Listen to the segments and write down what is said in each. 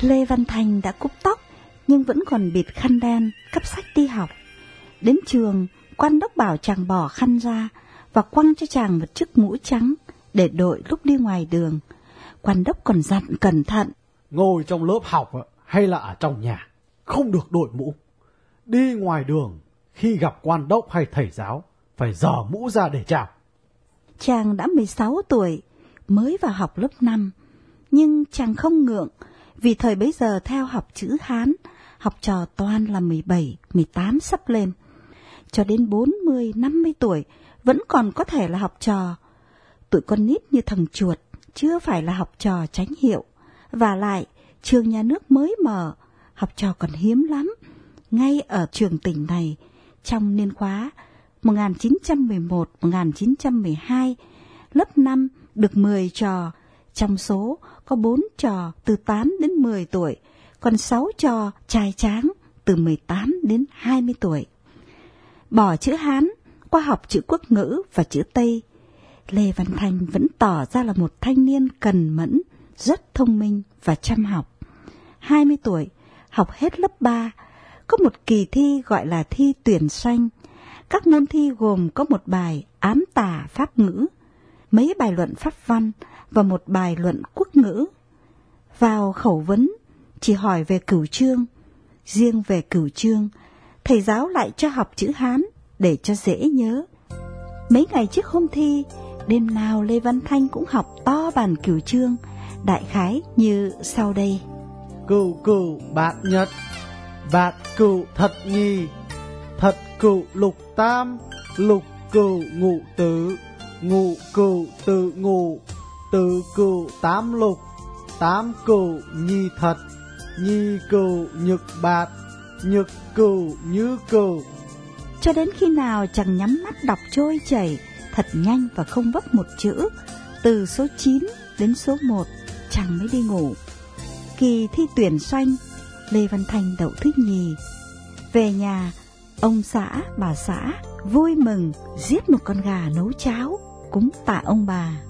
Lê Văn Thành đã cúp tóc nhưng vẫn còn bịt khăn đen, cấp sách đi học. Đến trường, quan đốc bảo chàng bỏ khăn ra và quăng cho chàng một chiếc mũ trắng để đội lúc đi ngoài đường. Quan đốc còn dặn cẩn thận. Ngồi trong lớp học hay là ở trong nhà, không được đội mũ. Đi ngoài đường, khi gặp quan đốc hay thầy giáo, phải dở mũ ra để chào. Chàng đã 16 tuổi, mới vào học lớp 5, nhưng chàng không ngượng vì thời bấy giờ theo học chữ Hán, học trò toàn là 17, 18 sắp lên. Cho đến 40, 50 tuổi vẫn còn có thể là học trò. Tụi con nít như thằng chuột chưa phải là học trò tránh hiệu. Và lại, trường nhà nước mới mở, học trò còn hiếm lắm. Ngay ở trường tỉnh này, trong niên khóa 1911-1912, lớp 5 được 10 trò, trong số có 4 trò từ 8 đến 10 tuổi, còn 6 trò trai tráng từ 18 đến 20 tuổi. Bỏ chữ Hán, qua học chữ quốc ngữ và chữ Tây, Lê Văn Thành vẫn tỏ ra là một thanh niên cần mẫn, rất thông minh và chăm học. 20 tuổi, học hết lớp 3, có một kỳ thi gọi là thi tuyển sanh. Các môn thi gồm có một bài ám tả pháp ngữ, mấy bài luận pháp văn và một bài luận quốc ngữ. Vào khẩu vấn, chỉ hỏi về cửu chương. Riêng về cửu chương, thầy giáo lại cho học chữ Hán để cho dễ nhớ. Mấy ngày trước hôm thi, đêm nào Lê Văn Thanh cũng học to bản cửu chương, đại khái như sau đây. Cửu cửu bạc nhật, bạc cửu thật nhì, thật cửu lục tam, lục cửu ngụ tứ, ngụ cửu tự ngụ, tự cựu tám lục, tám cựu nhi thật, nhi cựu nhược bạt, nhược cựu như cựu. Cho đến khi nào chẳng nhắm mắt đọc trôi chảy, thật nhanh và không vấp một chữ, từ số 9 đến số 1, chẳng mới đi ngủ. Kỳ thi tuyển xoanh, Lê Văn Thành đậu thứ nhì. Về nhà, ông xã, bà xã vui mừng giết một con gà nấu cháo, cúng tạ ông bà.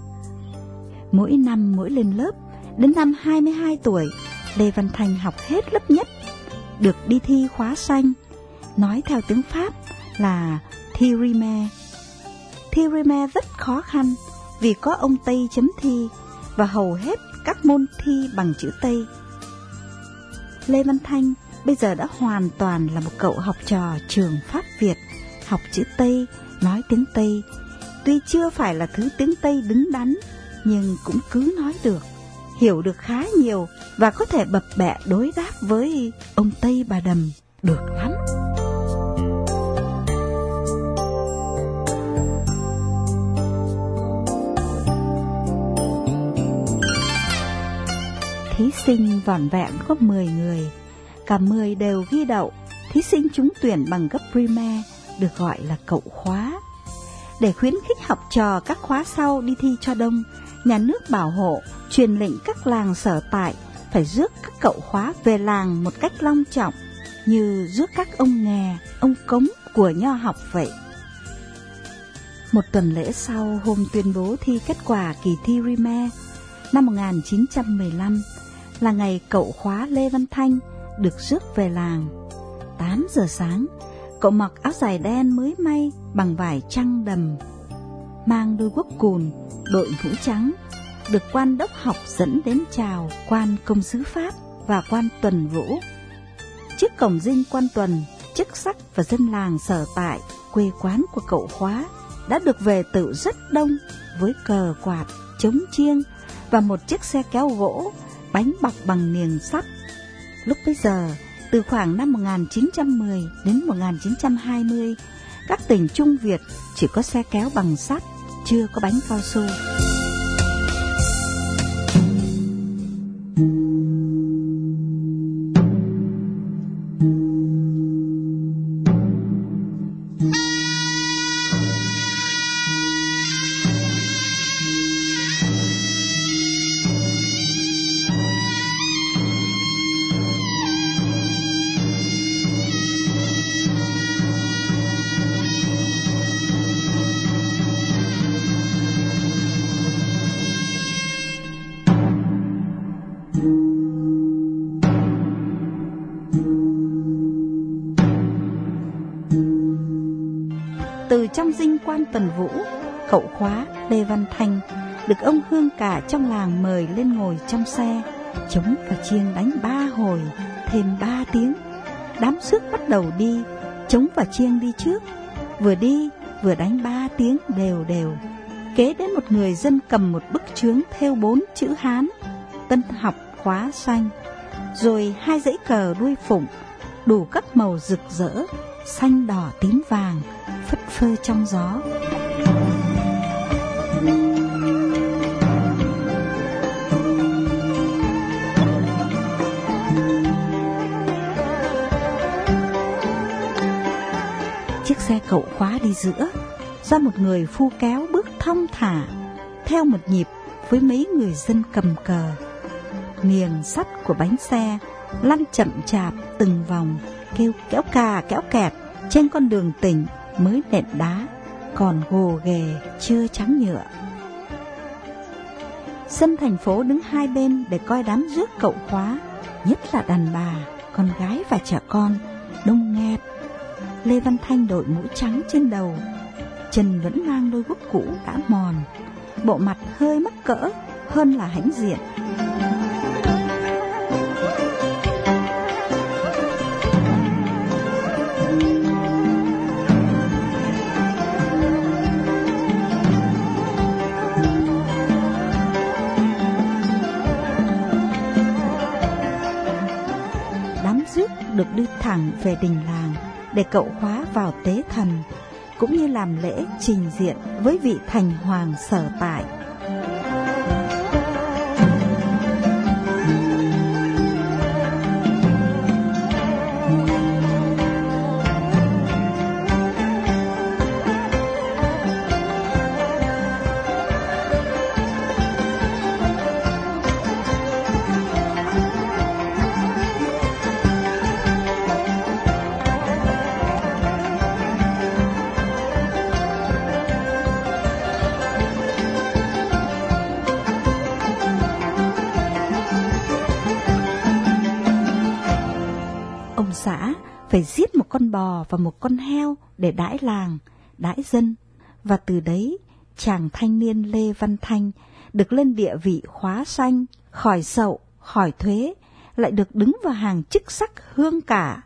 Mỗi năm mỗi lên lớp, đến năm 22 tuổi, Lê Văn Thành học hết lớp nhất, được đi thi khóa xanh, nói theo tiếng Pháp là thi Rime. Thi Rime rất khó khăn vì có ông Tây chấm thi và hầu hết các môn thi bằng chữ Tây. Lê Văn Thanh bây giờ đã hoàn toàn là một cậu học trò trường Pháp Việt, học chữ Tây, nói tiếng Tây. Tuy chưa phải là thứ tiếng Tây đứng đắn, nhưng cũng cứ nói được, hiểu được khá nhiều và có thể bập bẹ đối đáp với ông Tây bà Đầm được lắm. Thí sinh vỏn vẹn có 10 người, cả 10 đều ghi đậu. Thí sinh trúng tuyển bằng cấp primaire được gọi là cậu khóa. Để khuyến khích học trò các khóa sau đi thi cho đông, nhà nước bảo hộ, truyền lệnh các làng sở tại phải rước các cậu khóa về làng một cách long trọng, như rước các ông nghè, ông cống của nho học vậy. Một tuần lễ sau hôm tuyên bố thi kết quả kỳ thi Rime năm 1915 là ngày cậu khóa Lê Văn Thanh được rước về làng. 8 giờ sáng, cậu mặc áo dài đen mới may bằng vải trăng đầm, mang đôi guốc cùn, đội mũ trắng, được quan đốc học dẫn đến chào quan công sứ Pháp và quan tuần vũ. Trước cổng dinh quan tuần, chức sắc và dân làng sở tại, quê quán của cậu khóa đã được về tự rất đông với cờ quạt, chống chiêng và một chiếc xe kéo gỗ, bánh bọc bằng niềng sắt. Lúc bấy giờ, từ khoảng năm 1910 đến 1920, các tỉnh Trung Việt chỉ có xe kéo bằng sắt, chưa có bánh cao su. Trong dinh quan Tần Vũ, cậu khóa Lê Văn Thanh được ông Hương cả trong làng mời lên ngồi trong xe, chống và chiêng đánh ba hồi, thêm ba tiếng. Đám rước bắt đầu đi, chống và chiêng đi trước, vừa đi vừa đánh ba tiếng đều đều. Kế đến một người dân cầm một bức chướng theo bốn chữ Hán, tân học khóa xanh, rồi hai dãy cờ đuôi phụng, đủ các màu rực rỡ, xanh đỏ tím vàng, phất phơ trong gió. Chiếc xe cậu khóa đi giữa, do một người phu kéo bước thong thả, theo một nhịp với mấy người dân cầm cờ. Miềng sắt của bánh xe lăn chậm chạp từng vòng, kêu kéo cà kéo kẹt trên con đường tỉnh mới nện đá, còn gồ ghề chưa trắng nhựa. sân thành phố đứng hai bên để coi đám rước cậu khóa, nhất là đàn bà, con gái và trẻ con, đông nghẹt. Lê Văn Thanh đội mũ trắng trên đầu, chân vẫn mang đôi guốc cũ đã mòn, bộ mặt hơi mắc cỡ hơn là hãnh diện. Được đưa thẳng về đình làng để cậu khóa vào tế thần, cũng như làm lễ trình diện với vị thành hoàng sở tại. Bò và một con heo để đãi làng, đãi dân. Và từ đấy, chàng thanh niên Lê Văn Thanh được lên địa vị khóa xanh, khỏi sậu, khỏi thuế, lại được đứng vào hàng chức sắc hương cả.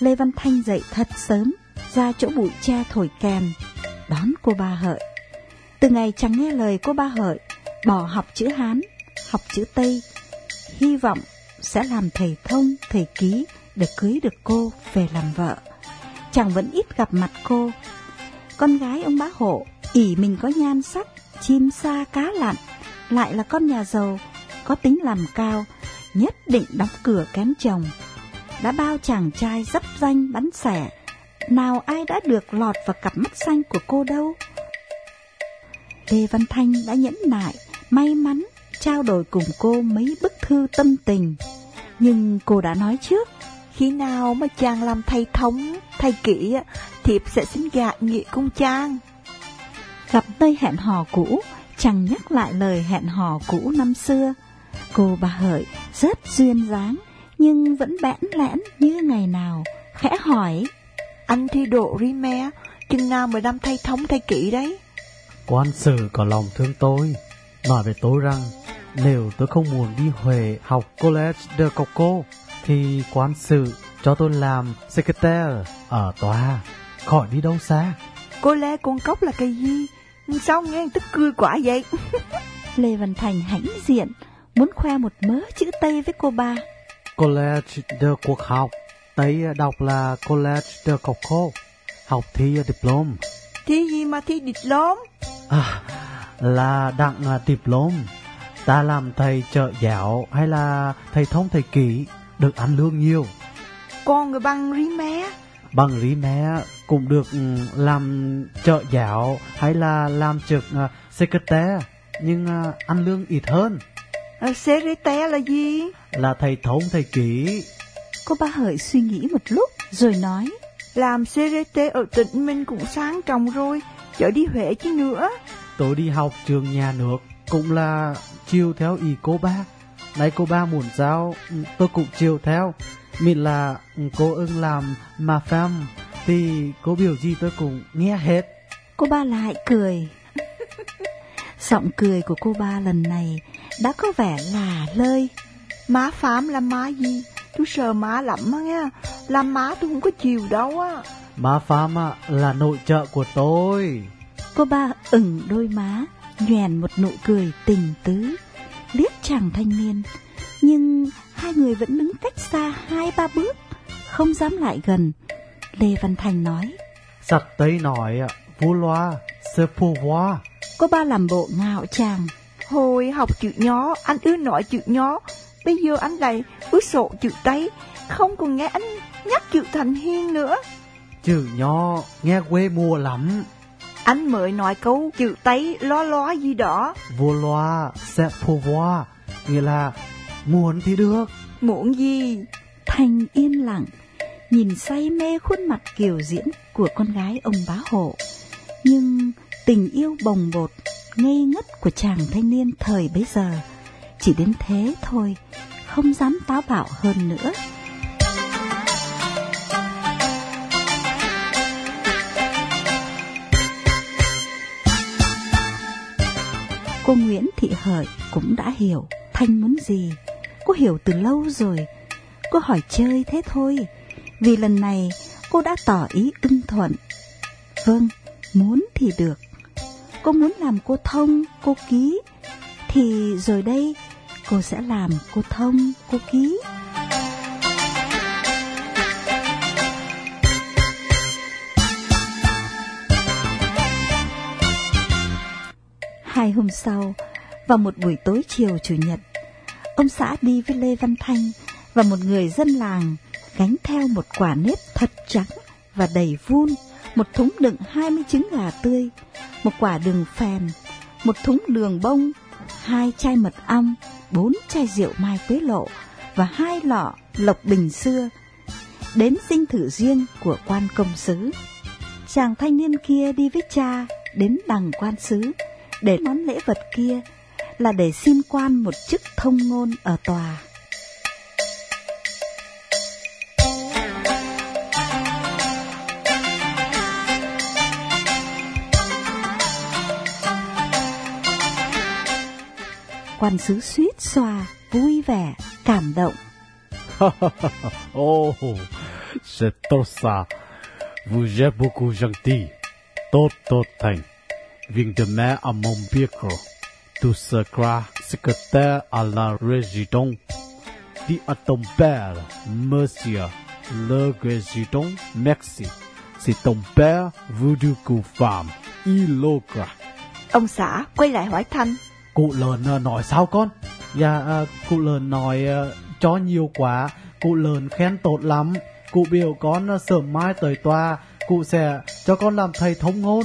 Lê Văn Thanh dậy thật sớm, ra chỗ bụi tre thổi kèn, đón cô ba hợi. Từ ngày chẳng nghe lời cô ba hợi, bỏ học chữ Hán, học chữ Tây, hy vọng sẽ làm thầy thông, thầy ký để cưới được cô về làm vợ. Chàng vẫn ít gặp mặt cô. Con gái ông bá hộ, ỉ mình có nhan sắc, chim sa cá lặn, lại là con nhà giàu, có tính làm cao, nhất định đóng cửa kén chồng đã bao chàng trai dấp danh bắn xẻ, nào ai đã được lọt vào cặp mắt xanh của cô đâu. Lê Văn Thanh đã nhẫn nại, may mắn trao đổi cùng cô mấy bức thư tâm tình. Nhưng cô đã nói trước, Khi nào mà chàng làm thầy thống, thầy kỹ, thiệp sẽ xin gạ nghĩa cung chàng. gặp nơi hẹn hò cũ, chàng nhắc lại lời hẹn hò cũ năm xưa. Cô bà Hợi rất duyên dáng, nhưng vẫn bẽn lẽn như ngày nào, khẽ hỏi. Anh thi độ ri me, chừng nào mới làm thầy thống thầy kỹ đấy? Quan sử có lòng thương tôi, nói với tôi rằng nếu tôi không muốn đi Huế học College de Coco, thì quan sử cho tôi làm secretary ở tòa, khỏi đi đâu xa. Cô lê con cốc là cái gì? Sao nghe tức cười quả vậy? Lê Văn Thành hãnh diện, muốn khoe một mớ chữ Tây với cô ba. College de Quốc học, Tây đọc là College de Coco, học thi diplom. Thi gì mà thi lóm? À, là đặng à, diplom. Ta làm thầy trợ giáo hay là thầy thông thầy kỹ, được ăn lương nhiều. Con người bằng ri me. Bằng lý mẹ cũng được ừ, làm trợ giáo hay là làm trực uh, secretary, nhưng à, ăn lương ít hơn. À, Serete là gì? Là thầy thống thầy kỹ. Cô ba hợi suy nghĩ một lúc rồi nói. Làm Serete ở tỉnh mình cũng sang trọng rồi, chở đi Huế chứ nữa. Tôi đi học trường nhà nước cũng là chiều theo ý cô ba. Nay cô ba muốn sao tôi cũng chiều theo. Mình là cô ưng làm mà pham thì cô biểu gì tôi cũng nghe hết. Cô ba lại cười. Giọng cười của cô ba lần này đã có vẻ là lơi. Má phám là má gì? Tôi sợ má lắm á nghe. Làm má tôi không có chiều đâu á. Má phám là nội trợ của tôi. Cô ba ửng đôi má, nhoèn một nụ cười tình tứ, liếc chàng thanh niên. Nhưng hai người vẫn đứng cách xa hai ba bước, không dám lại gần. Lê Văn Thành nói. Giặc Tây nói, vua loa, sơ phô hoa. Cô ba làm bộ ngạo chàng. Hồi học chữ nhó, anh ưa nói chữ nhó. Bây giờ anh lại ưa sổ chữ Tây, không còn nghe anh nhắc chữ thành hiên nữa. Chữ nhó nghe quê mùa lắm. Anh mới nói câu chữ Tây lo lo gì đó. Vua loa, sẽ phô hoa, nghĩa là muốn thì được. Muốn gì? Thành yên lặng, nhìn say mê khuôn mặt kiều diễn của con gái ông bá hộ. Nhưng tình yêu bồng bột, ngây ngất của chàng thanh niên thời bấy giờ chỉ đến thế thôi, không dám táo bạo hơn nữa. Cô Nguyễn Thị Hợi cũng đã hiểu Thanh muốn gì. Cô hiểu từ lâu rồi. Cô hỏi chơi thế thôi. Vì lần này cô đã tỏ ý ưng thuận. Vâng, muốn thì được. Cô muốn làm cô thông, cô ký. Thì rồi đây cô sẽ làm cô thông, cô ký. Hai hôm sau, vào một buổi tối chiều chủ nhật, ông xã đi với Lê Văn Thanh và một người dân làng gánh theo một quả nếp thật trắng và đầy vun, một thúng đựng 20 trứng gà tươi, một quả đường phèn, một thúng đường bông, hai chai mật ong, bốn chai rượu mai quế lộ và hai lọ lộc bình xưa, đến sinh thử riêng của quan công sứ. Chàng thanh niên kia đi với cha đến đằng quan sứ để món lễ vật kia là để xin quan một chức thông ngôn ở tòa. Quan sứ suýt xoa, vui vẻ, cảm động. oh, c'est trop ça. Vous êtes beaucoup gentil. Tốt, tốt thành. Vient demain à mon bureau. Tu seras secrétaire à la résidence. Dis à ton père, monsieur le résident, merci. Si ton père du coup femme, il l'aura. Ông xã quay lại hỏi Thanh. Cụ lớn nói sao con? Dạ, à, cụ lớn nói à, cho nhiều quá. Cụ lớn khen tốt lắm. Cụ biểu con à, sớm mai tới tòa. Cụ sẽ cho con làm thầy thống ngôn.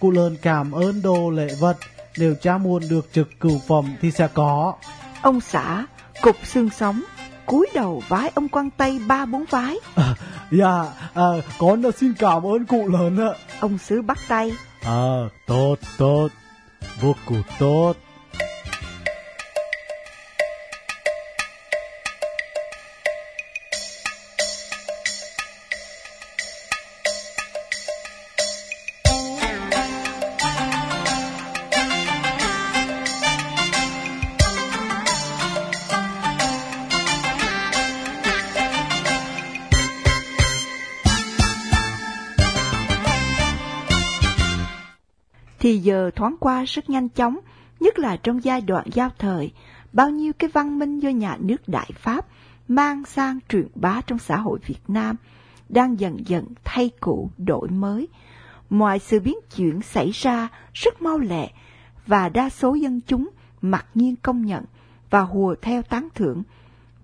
Cụ lớn cảm ơn đồ lễ vật. Nếu cha muốn được trực cửu phẩm thì sẽ có. Ông xã cục xương sống, cúi đầu vái ông quan tây ba bốn vái. À, dạ, à, con xin cảm ơn cụ lớn ạ. Ông sứ bắt tay. À, tốt, tốt. Vô cùng tốt. Thì giờ thoáng qua rất nhanh chóng, nhất là trong giai đoạn giao thời, bao nhiêu cái văn minh do nhà nước Đại Pháp mang sang truyền bá trong xã hội Việt Nam đang dần dần thay cũ đổi mới. Mọi sự biến chuyển xảy ra rất mau lẹ và đa số dân chúng mặc nhiên công nhận và hùa theo tán thưởng,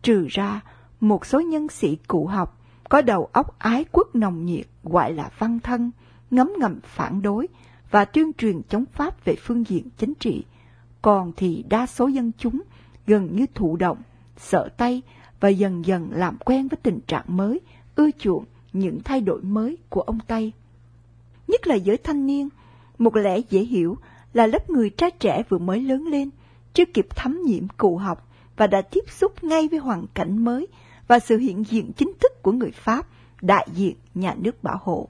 trừ ra một số nhân sĩ cụ học có đầu óc ái quốc nồng nhiệt gọi là văn thân, ngấm ngầm phản đối và tuyên truyền chống Pháp về phương diện chính trị. Còn thì đa số dân chúng gần như thụ động, sợ tay và dần dần làm quen với tình trạng mới, ưa chuộng những thay đổi mới của ông Tây. Nhất là giới thanh niên, một lẽ dễ hiểu là lớp người trai trẻ vừa mới lớn lên, chưa kịp thấm nhiễm cụ học và đã tiếp xúc ngay với hoàn cảnh mới và sự hiện diện chính thức của người Pháp, đại diện nhà nước bảo hộ.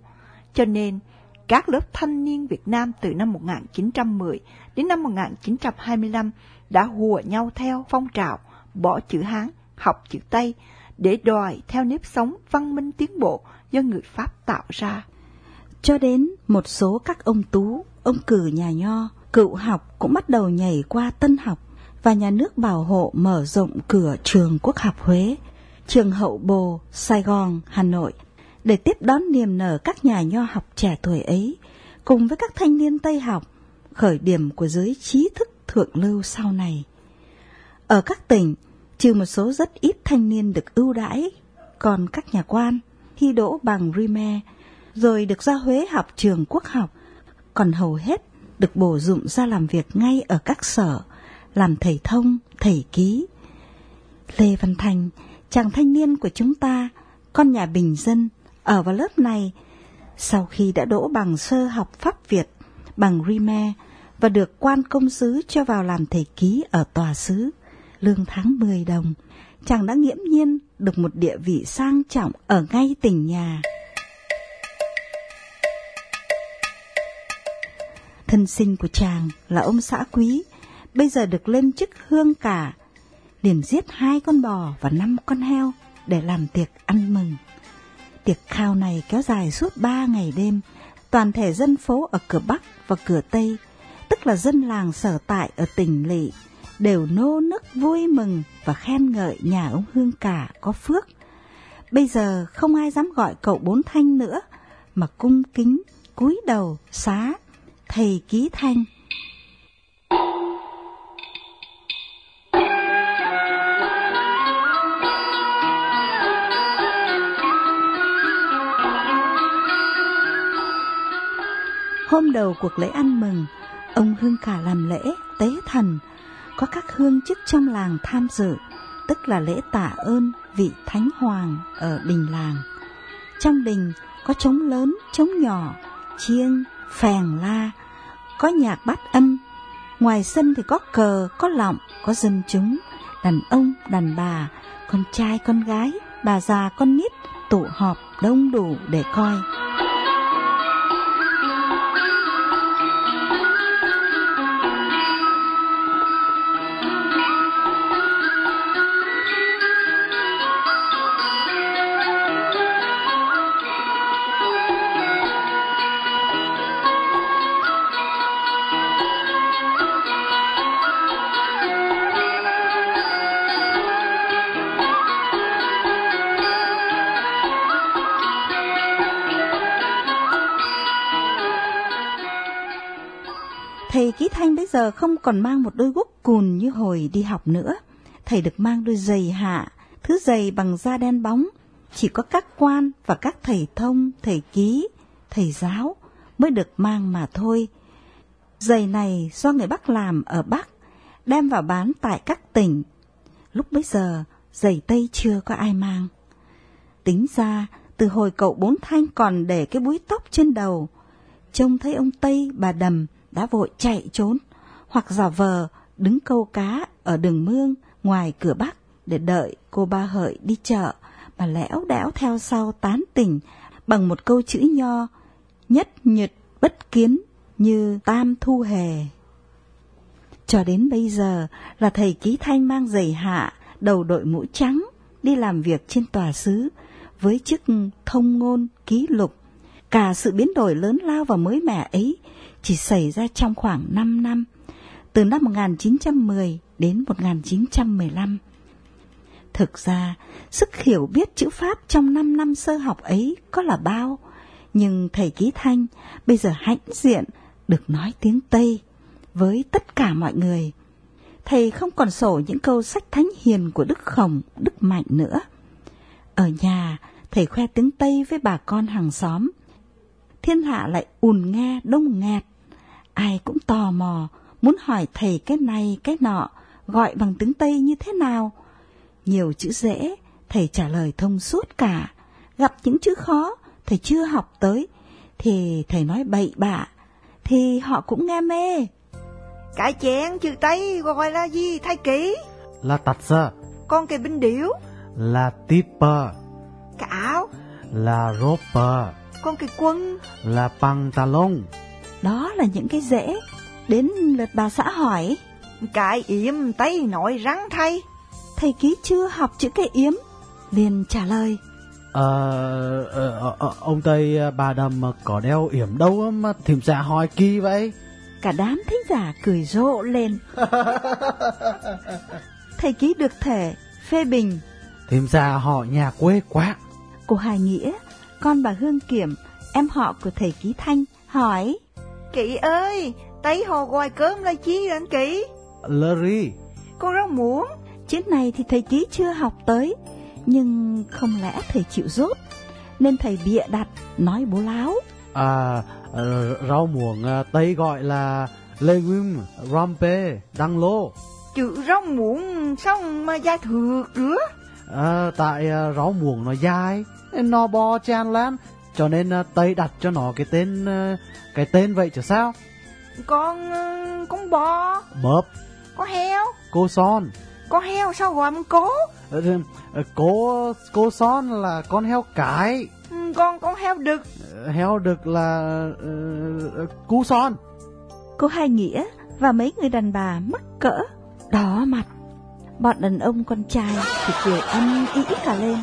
Cho nên, các lớp thanh niên Việt Nam từ năm 1910 đến năm 1925 đã hùa nhau theo phong trào bỏ chữ Hán, học chữ Tây để đòi theo nếp sống văn minh tiến bộ do người Pháp tạo ra. Cho đến một số các ông tú, ông cử nhà nho, cựu học cũng bắt đầu nhảy qua tân học và nhà nước bảo hộ mở rộng cửa trường quốc học Huế, trường hậu bồ, Sài Gòn, Hà Nội để tiếp đón niềm nở các nhà nho học trẻ tuổi ấy, cùng với các thanh niên Tây học, khởi điểm của giới trí thức thượng lưu sau này. Ở các tỉnh, trừ một số rất ít thanh niên được ưu đãi, còn các nhà quan thi đỗ bằng Rime, rồi được ra Huế học trường quốc học, còn hầu hết được bổ dụng ra làm việc ngay ở các sở, làm thầy thông, thầy ký. Lê Văn Thành, chàng thanh niên của chúng ta, con nhà bình dân, ở vào lớp này, sau khi đã đỗ bằng sơ học pháp Việt, bằng Rime và được quan công sứ cho vào làm thầy ký ở tòa sứ, lương tháng 10 đồng, chàng đã nghiễm nhiên được một địa vị sang trọng ở ngay tỉnh nhà. Thân sinh của chàng là ông xã quý, bây giờ được lên chức hương cả, liền giết hai con bò và năm con heo để làm tiệc ăn mừng. Tiệc khao này kéo dài suốt ba ngày đêm, toàn thể dân phố ở cửa Bắc và cửa Tây, tức là dân làng sở tại ở tỉnh Lỵ, đều nô nức vui mừng và khen ngợi nhà ông Hương cả có phước. Bây giờ không ai dám gọi cậu bốn thanh nữa, mà cung kính, cúi đầu, xá, thầy ký thanh. Hôm đầu cuộc lễ ăn mừng, ông Hương cả làm lễ tế thần, có các hương chức trong làng tham dự, tức là lễ tạ ơn vị thánh hoàng ở đình làng. Trong đình có trống lớn, trống nhỏ, chiêng, phèn la, có nhạc bát âm. Ngoài sân thì có cờ, có lọng, có dân chúng, đàn ông, đàn bà, con trai, con gái, bà già, con nít tụ họp đông đủ để coi. Giờ không còn mang một đôi guốc cùn như hồi đi học nữa. Thầy được mang đôi giày hạ, thứ giày bằng da đen bóng. Chỉ có các quan và các thầy thông, thầy ký, thầy giáo mới được mang mà thôi. Giày này do người Bắc làm ở Bắc, đem vào bán tại các tỉnh. Lúc bấy giờ, giày Tây chưa có ai mang. Tính ra, từ hồi cậu bốn thanh còn để cái búi tóc trên đầu, trông thấy ông Tây, bà Đầm đã vội chạy trốn, hoặc giả vờ đứng câu cá ở đường mương ngoài cửa Bắc để đợi cô ba hợi đi chợ, mà lẽo đẽo theo sau tán tỉnh bằng một câu chữ nho, nhất nhật bất kiến như tam thu hề. Cho đến bây giờ là thầy ký thanh mang giày hạ, đầu đội mũ trắng, đi làm việc trên tòa sứ, với chức thông ngôn ký lục. Cả sự biến đổi lớn lao và mới mẻ ấy chỉ xảy ra trong khoảng 5 năm, từ năm 1910 đến 1915. Thực ra, sức hiểu biết chữ Pháp trong 5 năm sơ học ấy có là bao, nhưng thầy Ký Thanh bây giờ hãnh diện được nói tiếng Tây với tất cả mọi người. Thầy không còn sổ những câu sách thánh hiền của Đức Khổng, Đức Mạnh nữa. Ở nhà, thầy khoe tiếng Tây với bà con hàng xóm. Thiên hạ lại ùn nghe đông nghẹt ai cũng tò mò, muốn hỏi thầy cái này cái nọ gọi bằng tiếng Tây như thế nào. Nhiều chữ dễ, thầy trả lời thông suốt cả. Gặp những chữ khó, thầy chưa học tới, thì thầy nói bậy bạ, thì họ cũng nghe mê. Cái chén chữ Tây gọi là gì thay kỹ? Là tặt ra, Con cái binh điểu, là tipper, cái áo, là roper, con cái quân, là pantalon. Đó là những cái dễ. Đến lượt bà xã hỏi, cái yểm Tây nội rắn thay. thầy ký chưa học chữ cái yếm. liền trả lời, Ờ, ờ, ờ, ờ, ông Tây bà đầm có đeo yểm đâu mà thím xã hỏi kỳ vậy? cả đám thính giả cười rộ lên. thầy ký được thể, phê bình, Thím xã họ nhà quê quá. cô Hài Nghĩa, con bà Hương Kiểm, em họ của thầy ký Thanh, hỏi, Kỵ ơi, Tây hồ gọi cơm là chi anh Kỵ? Larry, Con rau muống. chữ này thì thầy ký chưa học tới, nhưng không lẽ thầy chịu rốt, nên thầy bịa đặt, nói bố láo. à, ờ, rau muống ờ, Tây gọi là legume, rampe, đăng lô. Chữ rau muống sao mà dài thược nữa? Ờ, tại ờ, rau muống nó dài, nó bò tràn lan, cho nên ờ, Tây đặt cho nó cái tên cái tên vậy chứ sao? Con ờ, con bò, Mớp, có heo, cô son. có heo sao gọi bằng cố? Ờ, ờ, Cô cô son là con heo cái, Ừ, Con con heo đực, heo đực là uh, cu son. Cô Hai Nghĩa và mấy người đàn bà mắc cỡ, đỏ mặt. Bọn đàn ông con trai thì cười âm ý cả lên.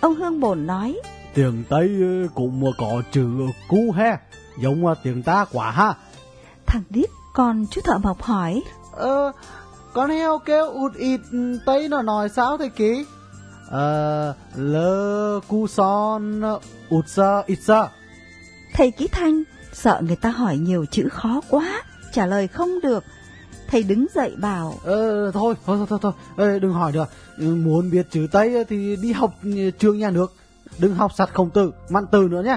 Ông Hương Bổn nói, Tiếng Tây cũng có chữ cu he, giống tiếng ta quá ha. Thằng Điếc con chú thợ mộc hỏi, Ờ, con heo kêu ụt ịt ừ, Tây nó nói sao thầy ký? Ờ, lơ cu son ụt sơ ịt sơ. thầy ký Thanh sợ người ta hỏi nhiều chữ khó quá, trả lời không được. Thầy đứng dậy bảo, Ờ, thôi, thôi, thôi, thôi, thôi. Ê, đừng hỏi nữa. Ừ, Muốn biết chữ Tây thì đi học ừ, trường nhà nước. Đừng học sạch khổng tử, mặn từ nữa nhé.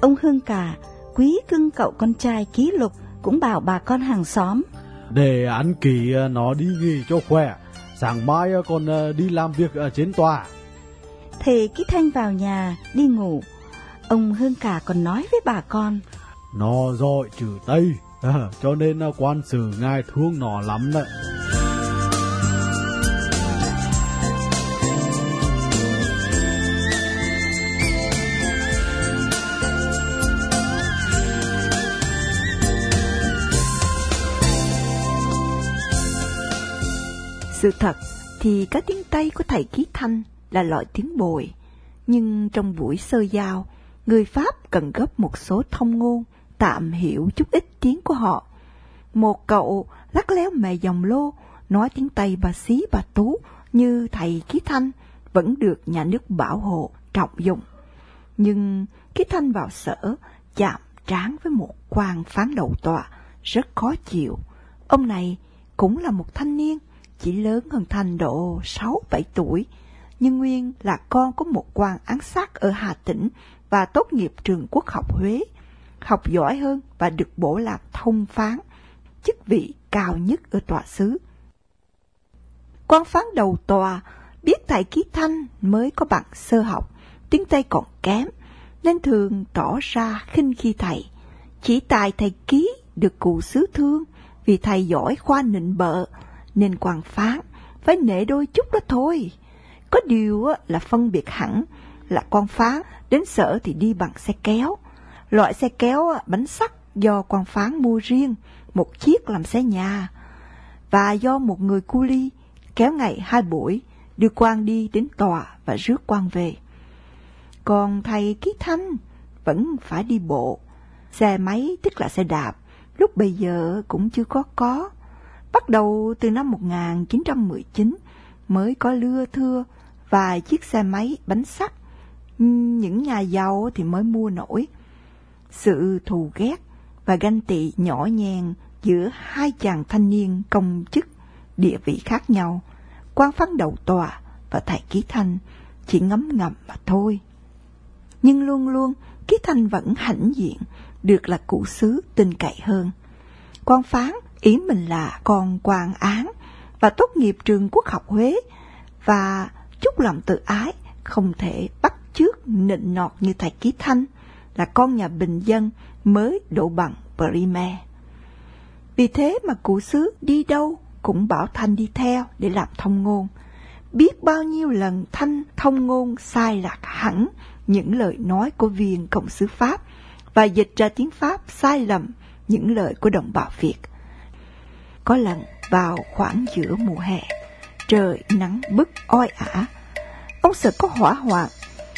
ông Hương cả, quý cưng cậu con trai ký lục cũng bảo bà con hàng xóm. Để ăn kỳ ờ, nó đi nghỉ cho khỏe. Sáng mai ờ, còn ờ, đi làm việc ở trên tòa. Thầy ký Thanh vào nhà, đi ngủ. Ông Hương cả còn nói với bà con, Nó giỏi chữ Tây. Cho nên quan sử ngài thương nó lắm đấy. Sự thật thì cái tiếng Tây của thầy Ký Thanh là loại tiếng bồi. Nhưng trong buổi sơ giao, người Pháp cần gấp một số thông ngôn tạm hiểu chút ít tiếng của họ. Một cậu lắc léo mè dòng lô, nói tiếng Tây bà xí bà tú như thầy Ký Thanh vẫn được nhà nước bảo hộ, trọng dụng. Nhưng Ký Thanh vào sở chạm trán với một quan phán đầu tòa rất khó chịu. Ông này cũng là một thanh niên, chỉ lớn hơn thành độ 6-7 tuổi, nhưng Nguyên là con của một quan án sát ở Hà Tĩnh và tốt nghiệp trường quốc học Huế. Học giỏi hơn và được bổ làm thông phán, chức vị cao nhất ở tòa xứ. Quan phán đầu tòa biết thầy Ký Thanh mới có bằng sơ học, tiếng Tây còn kém, nên thường tỏ ra khinh khi thầy. Chỉ tài thầy Ký được cụ xứ thương vì thầy giỏi khoa nịnh bợ, nên quan phán phải nể đôi chút đó thôi. Có điều là phân biệt hẳn là quan phán đến sở thì đi bằng xe kéo. Loại xe kéo bánh sắt do quan phán mua riêng, một chiếc làm xe nhà. Và do một người cu ly kéo ngày hai buổi đưa quan đi đến tòa và rước quan về. Còn thầy Ký Thanh vẫn phải đi bộ. Xe máy tức là xe đạp, lúc bây giờ cũng chưa có có. Bắt đầu từ năm 1919 mới có lưa thưa vài chiếc xe máy bánh sắt. Những nhà giàu thì mới mua nổi. Sự thù ghét và ganh tị nhỏ nhen giữa hai chàng thanh niên công chức địa vị khác nhau, quan phán đầu tòa và thầy Ký Thanh chỉ ngấm ngầm mà thôi. Nhưng luôn luôn Ký Thanh vẫn hãnh diện, được là cụ sứ tin cậy hơn. Quan phán ý mình là con quan án, và tốt nghiệp trường quốc học Huế và chút lòng tự ái không thể bắt chước nịnh nọt như thầy Ký Thanh là con nhà bình dân mới độ bằng Primer. Vì thế mà cụ xứ đi đâu cũng bảo Thanh đi theo để làm thông ngôn. Biết bao nhiêu lần Thanh thông ngôn sai lạc hẳn những lời nói của viên cộng sứ Pháp và dịch ra tiếng Pháp sai lầm những lời của đồng bào Việt. Có lần vào khoảng giữa mùa hè, trời nắng bức oi ả, ông sợ có hỏa hoạn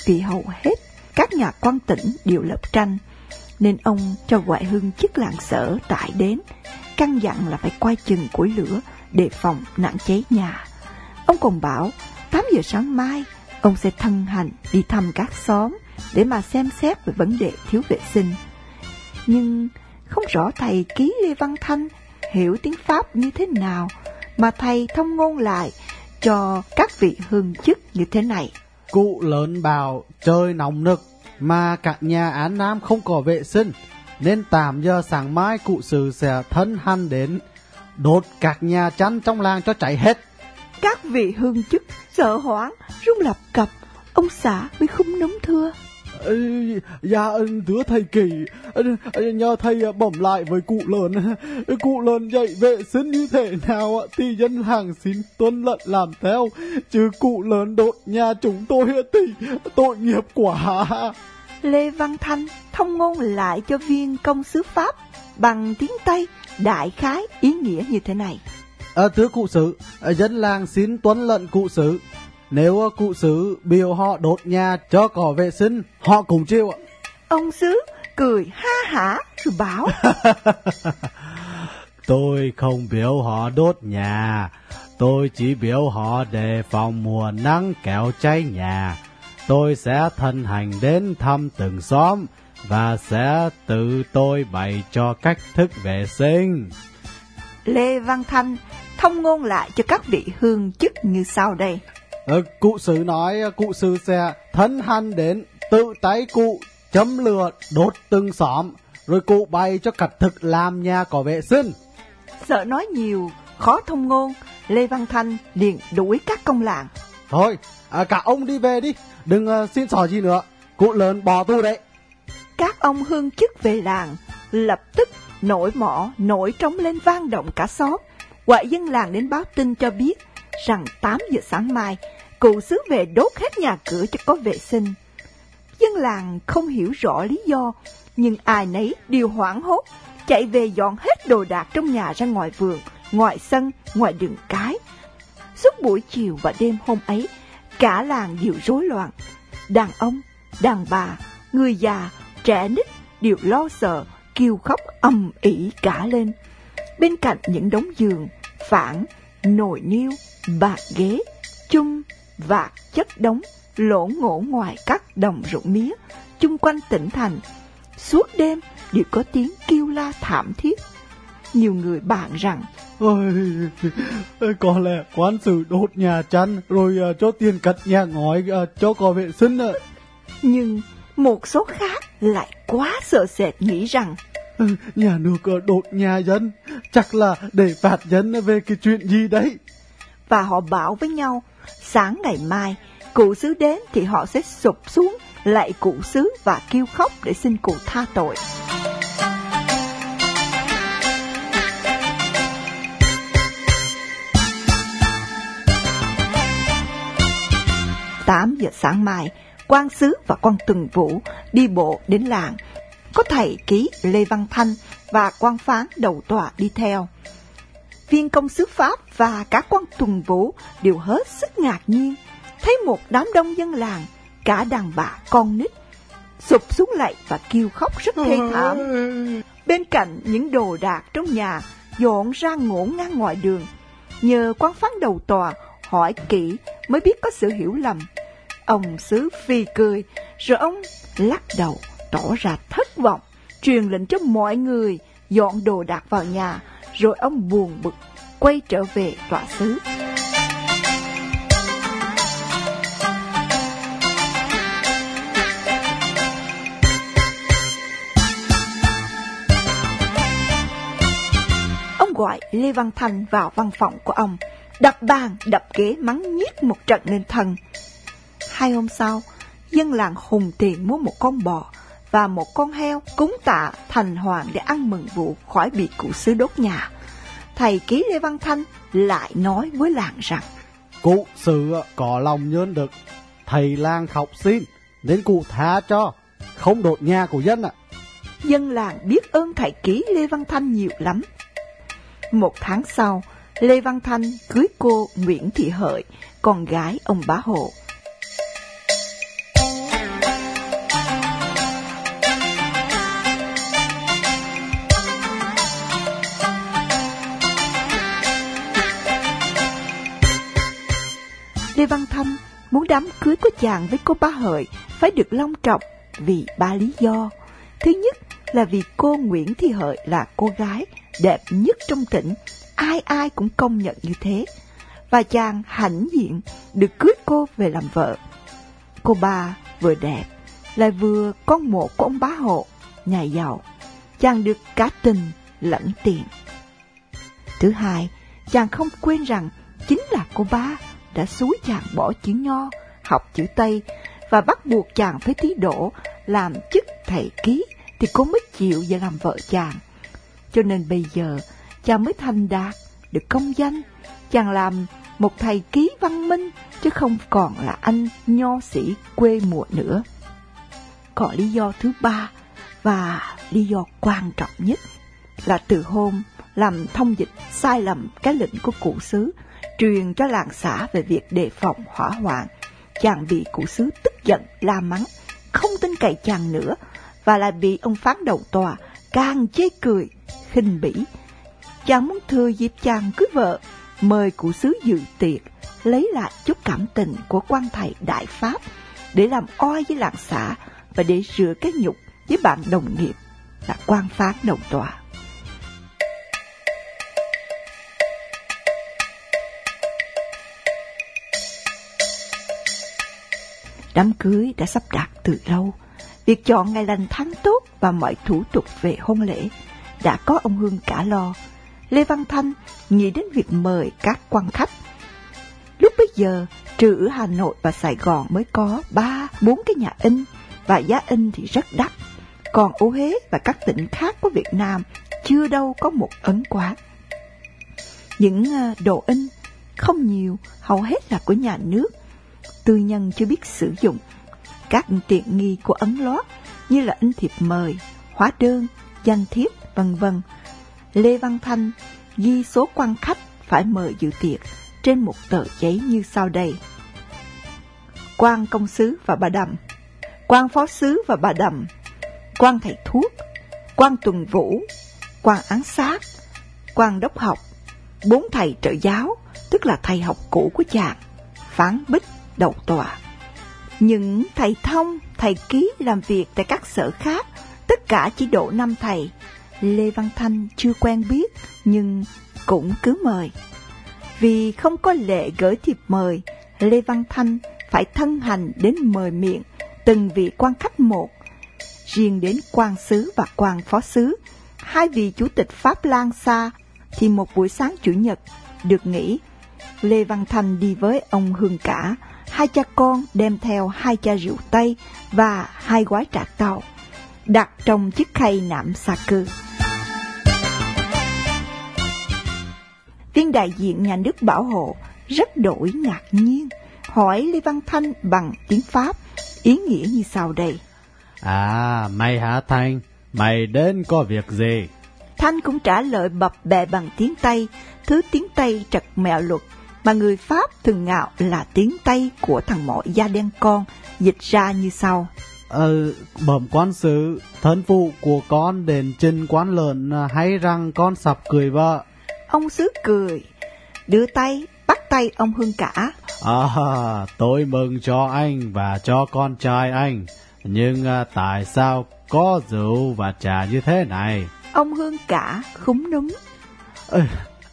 vì hầu hết các nhà quan tỉnh đều lập tranh, nên ông cho ngoại hương chức làng sở tại đến, căn dặn là phải quay chừng củi lửa đề phòng nạn cháy nhà. Ông còn bảo 8 giờ sáng mai ông sẽ thân hành đi thăm các xóm để mà xem xét về vấn đề thiếu vệ sinh. Nhưng không rõ thầy ký Lê Văn Thanh hiểu tiếng Pháp như thế nào mà thầy thông ngôn lại cho các vị hương chức như thế này. Cụ lớn bảo trời nóng nực mà cả nhà án Nam không có vệ sinh nên tạm giờ sáng mai cụ sử sẽ thân hành đến đốt các nhà chăn trong làng cho cháy hết. Các vị hương chức sợ hoảng, rung lập cập, ông xã mới không nóng thưa. Dạ thưa thầy kỳ. Nhờ thầy bẩm lại với cụ lớn Cụ lớn dạy vệ sinh như thế nào Thì dân hàng xin tuân lận làm theo Chứ cụ lớn đột nhà chúng tôi thì tội nghiệp quá. Lê Văn Thanh thông ngôn lại cho viên công sứ Pháp Bằng tiếng Tây đại khái ý nghĩa như thế này. À, Thưa cụ sử Dân làng xin tuân lận cụ sử nếu cụ sứ biểu họ đốt nhà cho có vệ sinh, họ cũng chịu ạ. Ông sứ cười ha hả rồi bảo. tôi không biểu họ đốt nhà, tôi chỉ biểu họ đề phòng mùa nắng kéo cháy nhà. Tôi sẽ thân hành đến thăm từng xóm và sẽ tự tôi bày cho cách thức vệ sinh. Lê Văn Thanh thông ngôn lại cho các vị hương chức như sau đây. Ờ, cụ sử nói cụ sử sẽ thân hành đến tự tay cụ chấm lửa đốt từng xóm rồi cụ bày cho cặt thực làm nhà có vệ sinh. Sợ nói nhiều, khó thông ngôn, Lê Văn Thanh liền đuổi các công làng. Thôi, à, cả ông đi về đi, đừng uh, xin xỏ gì nữa, cụ lớn bỏ tu đấy. Các ông hương chức về làng, lập tức nổi mỏ, nổi trống lên vang động cả xóm. Ngoại dân làng đến báo tin cho biết rằng 8 giờ sáng mai, cụ xứ về đốt hết nhà cửa cho có vệ sinh. Dân làng không hiểu rõ lý do, nhưng ai nấy đều hoảng hốt, chạy về dọn hết đồ đạc trong nhà ra ngoài vườn, ngoài sân, ngoài đường cái. Suốt buổi chiều và đêm hôm ấy, cả làng đều rối loạn. Đàn ông, đàn bà, người già, trẻ nít đều lo sợ, kêu khóc ầm ĩ cả lên. Bên cạnh những đống giường, phản, nồi niêu, bạc ghế, chung, vạc chất đống, lỗ ngổ ngoài các đồng ruộng mía, chung quanh tỉnh thành. Suốt đêm đều có tiếng kêu la thảm thiết. Nhiều người bàn rằng, Ôi, có lẽ quan sự đốt nhà chăn rồi uh, cho tiền cắt nhà ngói uh, cho có vệ sinh ạ. Nhưng một số khác lại quá sợ sệt nghĩ rằng Nhà nước đột nhà dân, chắc là để phạt dân về cái chuyện gì đấy. Và họ bảo với nhau, sáng ngày mai, cụ xứ đến thì họ sẽ sụp xuống, lại cụ xứ và kêu khóc để xin cụ tha tội. Tám giờ sáng mai, quan sứ và quan từng vũ đi bộ đến làng có thầy ký Lê Văn Thanh và quan phán đầu tòa đi theo. Viên công sứ Pháp và các quan tuần vũ đều hết sức ngạc nhiên, thấy một đám đông dân làng, cả đàn bà con nít, sụp xuống lại và kêu khóc rất thê thảm. Bên cạnh những đồ đạc trong nhà dọn ra ngổn ngang ngoài đường, nhờ quan phán đầu tòa hỏi kỹ mới biết có sự hiểu lầm. Ông sứ phi cười, rồi ông lắc đầu tỏ ra thất vọng, truyền lệnh cho mọi người dọn đồ đạc vào nhà, rồi ông buồn bực quay trở về tọa xứ. Ông gọi Lê Văn Thành vào văn phòng của ông, đập bàn, đập ghế mắng nhiếc một trận lên thần. Hai hôm sau, dân làng hùng tiền mua một con bò và một con heo cúng tạ thành hoàng để ăn mừng vụ khỏi bị cụ sứ đốt nhà. Thầy ký Lê Văn Thanh lại nói với làng rằng Cụ sự có lòng nhơn được Thầy lang khóc xin Nên cụ tha cho Không đột nhà của dân ạ Dân làng biết ơn thầy ký Lê Văn Thanh nhiều lắm. Một tháng sau, Lê Văn Thanh cưới cô Nguyễn Thị Hợi, con gái ông bá hộ. Lê Văn Thanh muốn đám cưới của chàng với cô Ba Hợi phải được long trọng vì ba lý do. Thứ nhất là vì cô Nguyễn Thị Hợi là cô gái đẹp nhất trong tỉnh, ai ai cũng công nhận như thế. Và chàng hãnh diện được cưới cô về làm vợ. Cô ba vừa đẹp, lại vừa con một của ông bá hộ, nhà giàu. Chàng được cả tình lẫn tiền. Thứ hai, chàng không quên rằng chính là cô ba đã xúi chàng bỏ chữ nho, học chữ Tây và bắt buộc chàng phải thí đỗ làm chức thầy ký thì cô mới chịu và làm vợ chàng. Cho nên bây giờ chàng mới thành đạt, được công danh. Chàng làm một thầy ký văn minh chứ không còn là anh nho sĩ quê mùa nữa. Còn lý do thứ ba và lý do quan trọng nhất là từ hôm làm thông dịch sai lầm cái lệnh của cụ sứ truyền cho làng xã về việc đề phòng hỏa hoạn. Chàng bị cụ sứ tức giận la mắng, không tin cậy chàng nữa và lại bị ông phán đầu tòa càng chê cười, khinh bỉ. Chàng muốn thừa dịp chàng cưới vợ, mời cụ sứ dự tiệc, lấy lại chút cảm tình của quan thầy Đại Pháp để làm oai với làng xã và để rửa cái nhục với bạn đồng nghiệp là quan phán đầu tòa. Đám cưới đã sắp đặt từ lâu. Việc chọn ngày lành tháng tốt và mọi thủ tục về hôn lễ đã có ông Hương cả lo. Lê Văn Thanh nghĩ đến việc mời các quan khách. Lúc bấy giờ, trừ ở Hà Nội và Sài Gòn mới có ba, bốn cái nhà in và giá in thì rất đắt. Còn ở Huế và các tỉnh khác của Việt Nam chưa đâu có một ấn quán. Những ờ, đồ in không nhiều, hầu hết là của nhà nước tư nhân chưa biết sử dụng. Các tiện nghi của ấn lót như là in thiệp mời, hóa đơn, danh thiếp, vân vân. Lê Văn Thanh ghi số quan khách phải mời dự tiệc trên một tờ giấy như sau đây. quan công sứ và bà đầm, quan phó sứ và bà đầm, quan thầy thuốc, quan tuần vũ, quan án sát, quan đốc học, bốn thầy trợ giáo, tức là thầy học cũ của chàng, phán bích, đầu tòa. Những thầy thông, thầy ký làm việc tại các sở khác, tất cả chỉ độ năm thầy. Lê Văn Thanh chưa quen biết, nhưng cũng cứ mời. Vì không có lệ gửi thiệp mời, Lê Văn Thanh phải thân hành đến mời miệng từng vị quan khách một. Riêng đến quan sứ và quan phó sứ, hai vị chủ tịch Pháp Lan xa, thì một buổi sáng chủ nhật được nghỉ. Lê Văn Thanh đi với ông Hương Cả, hai cha con đem theo hai cha rượu Tây và hai gói trà tàu, đặt trong chiếc khay nạm xà cư. Viên đại diện nhà nước bảo hộ rất đổi ngạc nhiên, hỏi Lê Văn Thanh bằng tiếng Pháp, ý nghĩa như sau đây. À, mày hả Thanh? Mày đến có việc gì? Thanh cũng trả lời bập bẹ bằng tiếng Tây, thứ tiếng Tây trật mẹo luật mà người Pháp thường ngạo là tiếng Tây của thằng mọ da đen con, dịch ra như sau. Ờ, bẩm quan sứ, thân phụ của con đến trình quán lợn à, hay rằng con sắp cười vợ. Ông sứ cười, đưa tay, bắt tay ông Hương cả. À, tôi mừng cho anh và cho con trai anh. Nhưng à, tại sao có rượu và trà như thế này? Ông Hương cả khúng núm. Ê,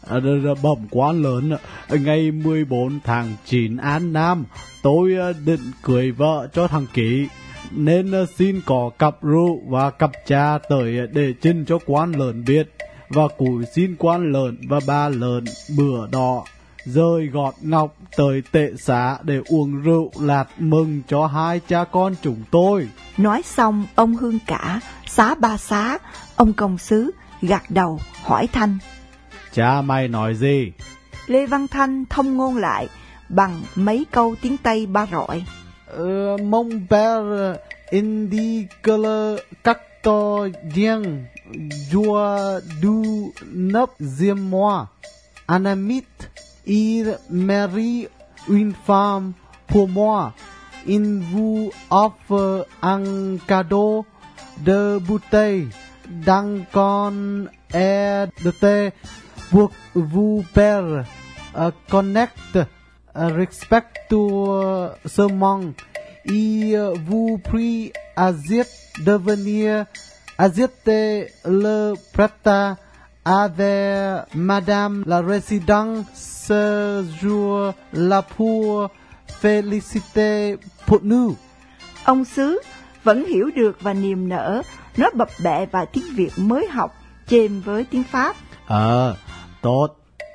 à, bẩm quán lớn ngày 14 tháng 9 An Nam tôi à, định cưới vợ cho thằng Kỷ nên à, xin có cặp rượu và cặp trà tới à, để trình cho quan lớn biết và cúi xin quan lớn và ba lớn bữa đỏ rơi gọt ngọc tới tệ xã để uống rượu lạt mừng cho hai cha con chúng tôi. Nói xong, ông Hương cả, xá ba xá, ông công sứ, gạt đầu, hỏi Thanh. Cha mày nói gì? Lê Văn Thanh thông ngôn lại bằng mấy câu tiếng Tây ba rọi. Uh, mon père indique cacto dien joie du neuvième mois. Un ami, il marie une femme pour moi. Il vous offre un cadeau de bouteille d'un con air de thé vous faire uh, connect uh, respect to uh, monde. Et uh, vous prie Azit de venir Azite le prêta avec Madame la Résidente ce jour là pour féliciter pour nous. Ông Sứ vẫn hiểu được và niềm nở, nói bập bẹ và tiếng Việt mới học, chêm với tiếng Pháp. Ờ, tốt,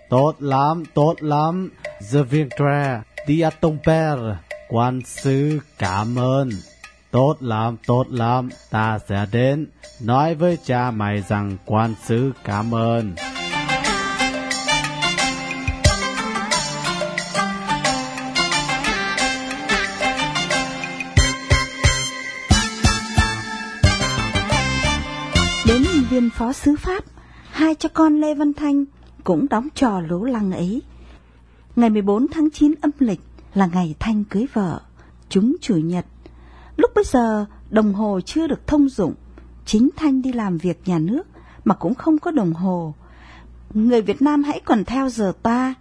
tốt lắm, tốt lắm. The viendrai Dia Tông Per, quan sư cảm ơn. Tốt lắm, tốt lắm, ta sẽ đến nói với cha mày rằng quan sứ cảm ơn. Đến viên phó sứ Pháp, hai cha con Lê Văn Thanh cũng đóng trò lố lăng ấy. Ngày 14 tháng 9 âm lịch là ngày Thanh cưới vợ, chúng chủ nhật. Lúc bấy giờ đồng hồ chưa được thông dụng, chính Thanh đi làm việc nhà nước mà cũng không có đồng hồ. Người Việt Nam hãy còn theo giờ ta,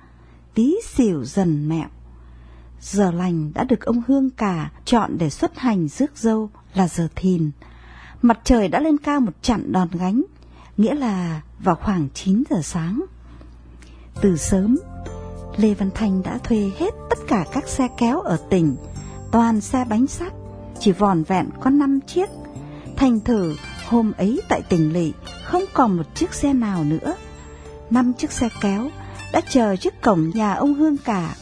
tí xỉu dần mẹo. Giờ lành đã được ông Hương cả chọn để xuất hành rước dâu là giờ thìn. Mặt trời đã lên cao một chặn đòn gánh, nghĩa là vào khoảng 9 giờ sáng. Từ sớm, Lê Văn Thanh đã thuê hết tất cả các xe kéo ở tỉnh, toàn xe bánh sắt, chỉ vòn vẹn có 5 chiếc. Thành thử hôm ấy tại tỉnh lỵ không còn một chiếc xe nào nữa. Năm chiếc xe kéo đã chờ trước cổng nhà ông Hương cả.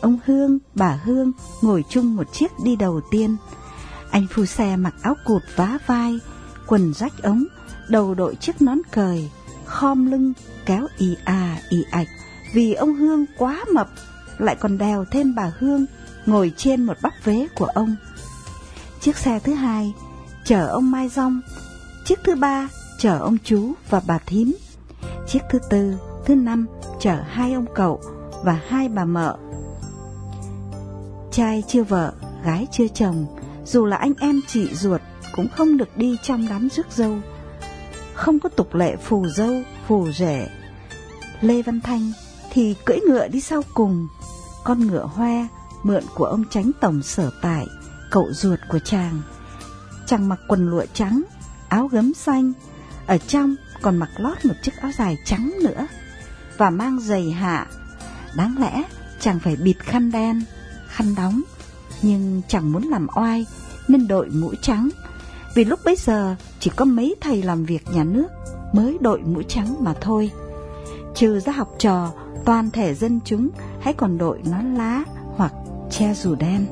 Ông Hương, bà Hương ngồi chung một chiếc đi đầu tiên. Anh phu xe mặc áo cụt vá vai, quần rách ống, đầu đội chiếc nón cời, khom lưng, kéo y à y ạch. Vì ông Hương quá mập, lại còn đèo thêm bà Hương ngồi trên một bắp vế của ông. Chiếc xe thứ hai chở ông Mai Rong, chiếc thứ ba chở ông chú và bà Thím, chiếc thứ tư, thứ năm chở hai ông cậu và hai bà mợ. Trai chưa vợ, gái chưa chồng, dù là anh em chị ruột cũng không được đi trong đám rước dâu. Không có tục lệ phù dâu, phù rể. Lê Văn Thanh thì cưỡi ngựa đi sau cùng, con ngựa hoe mượn của ông tránh tổng sở tại, cậu ruột của chàng. Chàng mặc quần lụa trắng, áo gấm xanh, ở trong còn mặc lót một chiếc áo dài trắng nữa, và mang giày hạ. Đáng lẽ chàng phải bịt khăn đen, khăn đóng, nhưng chẳng muốn làm oai nên đội mũ trắng. Vì lúc bấy giờ chỉ có mấy thầy làm việc nhà nước mới đội mũ trắng mà thôi. Trừ ra học trò, toàn thể dân chúng hãy còn đội nón lá hoặc che dù đen.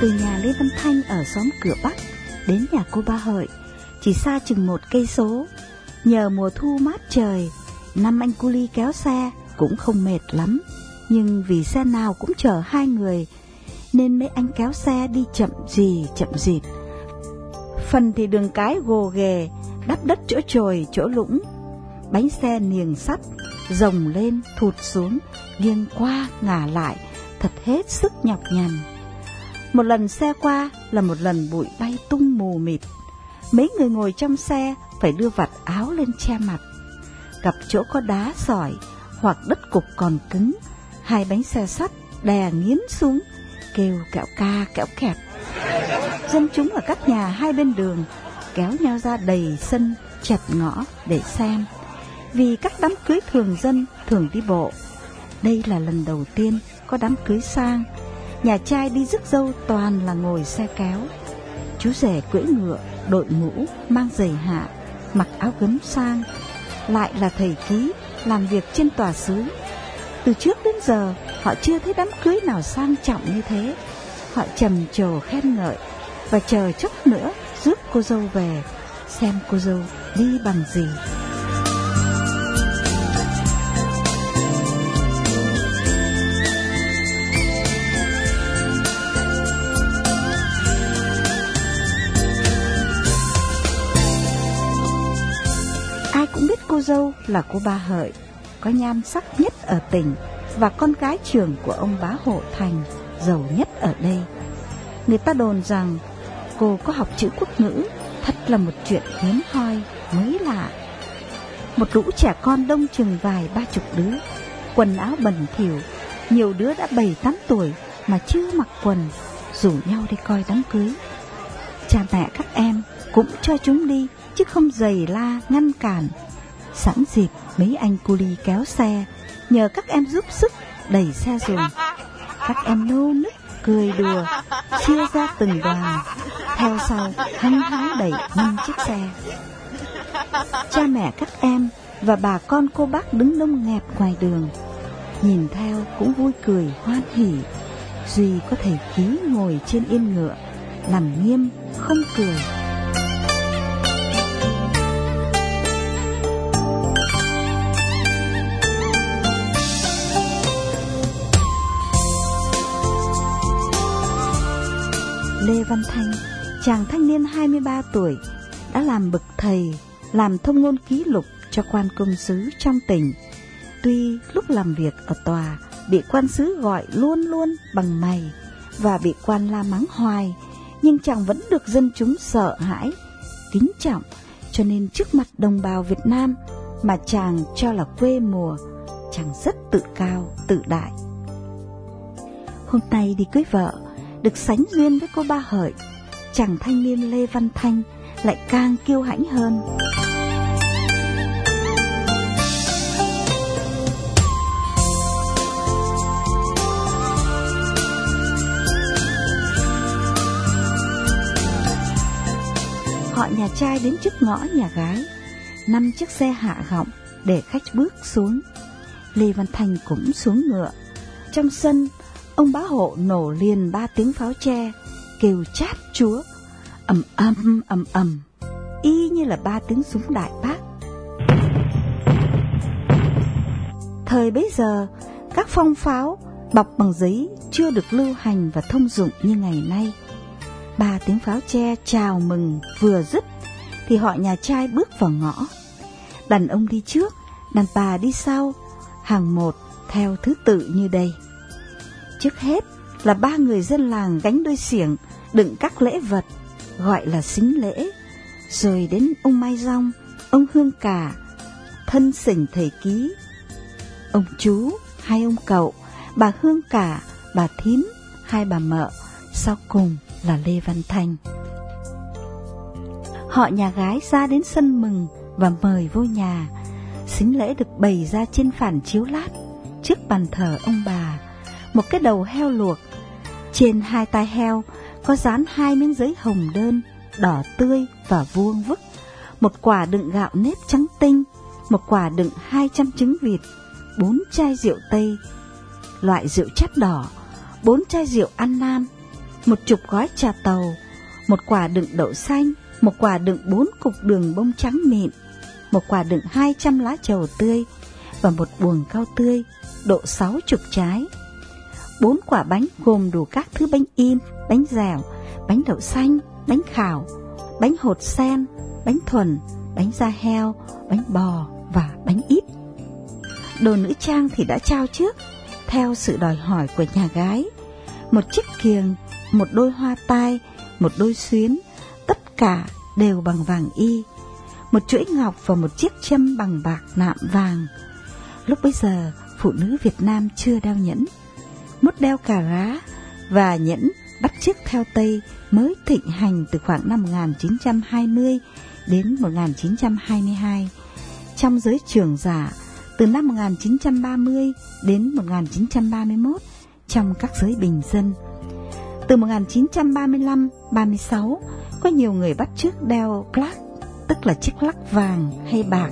Từ nhà Lê Văn Thanh ở xóm cửa Bắc đến nhà cô Ba Hợi chỉ xa chừng một cây số. Nhờ mùa thu mát trời, năm anh cu ly kéo xe cũng không mệt lắm. Nhưng vì xe nào cũng chở hai người, nên mấy anh kéo xe đi chậm gì chậm dịt. Phần thì đường cái gồ ghề, đắp đất chỗ trồi chỗ lũng. Bánh xe niềng sắt, rồng lên thụt xuống, nghiêng qua ngả lại, thật hết sức nhọc nhằn. Một lần xe qua là một lần bụi bay tung mù mịt. Mấy người ngồi trong xe phải đưa vạt áo lên che mặt. Gặp chỗ có đá sỏi hoặc đất cục còn cứng, hai bánh xe sắt đè nghiến xuống, kêu kẹo ca kẹo kẹt. Dân chúng ở các nhà hai bên đường kéo nhau ra đầy sân chật ngõ để xem. vì các đám cưới thường dân thường đi bộ. Đây là lần đầu tiên có đám cưới sang, nhà trai đi rước dâu toàn là ngồi xe kéo. Chú rể cưỡi ngựa, đội mũ, mang giày hạ, mặc áo gấm sang, lại là thầy ký làm việc trên tòa xứ. Từ trước đến giờ, họ chưa thấy đám cưới nào sang trọng như thế. Họ trầm trồ khen ngợi và chờ chút nữa rước cô dâu về, xem cô dâu đi bằng gì. Cô dâu là cô ba hợi, có nhan sắc nhất ở tỉnh và con gái trưởng của ông bá hộ thành, giàu nhất ở đây. Người ta đồn rằng cô có học chữ quốc ngữ, thật là một chuyện hiếm hoi, mới lạ. Một lũ trẻ con đông chừng vài ba chục đứa, quần áo bẩn thỉu, nhiều đứa đã bảy tám tuổi mà chưa mặc quần, rủ nhau đi coi đám cưới. Cha mẹ các em cũng cho chúng đi, chứ không giày la ngăn cản. Sẵn dịp mấy anh cu ly kéo xe, nhờ các em giúp sức đẩy xe dùm Các em nô nức cười đùa, chia ra từng đoàn, theo sau hăng hái đẩy năm chiếc xe. Cha mẹ các em và bà con cô bác đứng đông nghẹt ngoài đường, nhìn theo cũng vui cười hoan hỉ. Duy có thầy ký ngồi trên yên ngựa, nằm nghiêm, không cười. Lê Văn Thanh, chàng thanh niên 23 tuổi, đã làm bậc thầy, làm thông ngôn ký lục cho quan công sứ trong tỉnh. Tuy lúc làm việc ở tòa, bị quan sứ gọi luôn luôn bằng mày và bị quan la mắng hoài, nhưng chàng vẫn được dân chúng sợ hãi, kính trọng, cho nên trước mặt đồng bào Việt Nam mà chàng cho là quê mùa, chàng rất tự cao, tự đại. Hôm nay đi cưới vợ, được sánh duyên với cô ba hợi, chàng thanh niên Lê Văn Thanh lại càng kiêu hãnh hơn. Họ nhà trai đến trước ngõ nhà gái, năm chiếc xe hạ gọng để khách bước xuống. Lê Văn Thanh cũng xuống ngựa. Trong sân, ông bá hộ nổ liền ba tiếng pháo tre, kêu chát chúa, ầm ầm ầm ầm, y như là ba tiếng súng đại bác. Thời bấy giờ, các phong pháo bọc bằng giấy chưa được lưu hành và thông dụng như ngày nay. Ba tiếng pháo tre chào mừng vừa dứt thì họ nhà trai bước vào ngõ. Đàn ông đi trước, đàn bà đi sau, hàng một theo thứ tự như đây. Trước hết là ba người dân làng gánh đôi xiềng đựng các lễ vật gọi là xính lễ, rồi đến ông Mai Rong, ông Hương Cả, thân sỉnh thầy ký, ông chú, hai ông cậu, bà Hương Cả, bà Thím, hai bà mợ, sau cùng là Lê Văn Thanh. Họ nhà gái ra đến sân mừng và mời vô nhà. Xính lễ được bày ra trên phản chiếu lát, trước bàn thờ ông bà. Một cái đầu heo luộc, trên hai tai heo có dán hai miếng giấy hồng đơn, đỏ tươi và vuông vức. Một quả đựng gạo nếp trắng tinh, một quả đựng hai trăm trứng vịt, bốn chai rượu tây, loại rượu chát đỏ, bốn chai rượu ăn nan, một chục gói trà tàu, một quả đựng đậu xanh, một quả đựng bốn cục đường bông trắng mịn, một quả đựng hai trăm lá trầu tươi và một buồng cao tươi, độ sáu chục trái. Bốn quả bánh gồm đủ các thứ bánh im, bánh dẻo, bánh đậu xanh, bánh khảo, bánh hột sen, bánh thuần, bánh da heo, bánh bò và bánh ít. Đồ nữ trang thì đã trao trước, theo sự đòi hỏi của nhà gái. Một chiếc kiềng, một đôi hoa tai, một đôi xuyến, tất cả đều bằng vàng y. Một chuỗi ngọc và một chiếc châm bằng bạc nạm vàng. Lúc bấy giờ, phụ nữ Việt Nam chưa đeo nhẫn. Mút đeo cà rá và nhẫn bắt chước theo Tây mới thịnh hành từ khoảng năm 1920 đến 1922. trong giới trường giả từ năm 1930 đến 1931 trong các giới bình dân. Từ 1935-36 có nhiều người bắt chước đeo plaque, tức là chiếc lắc vàng hay bạc.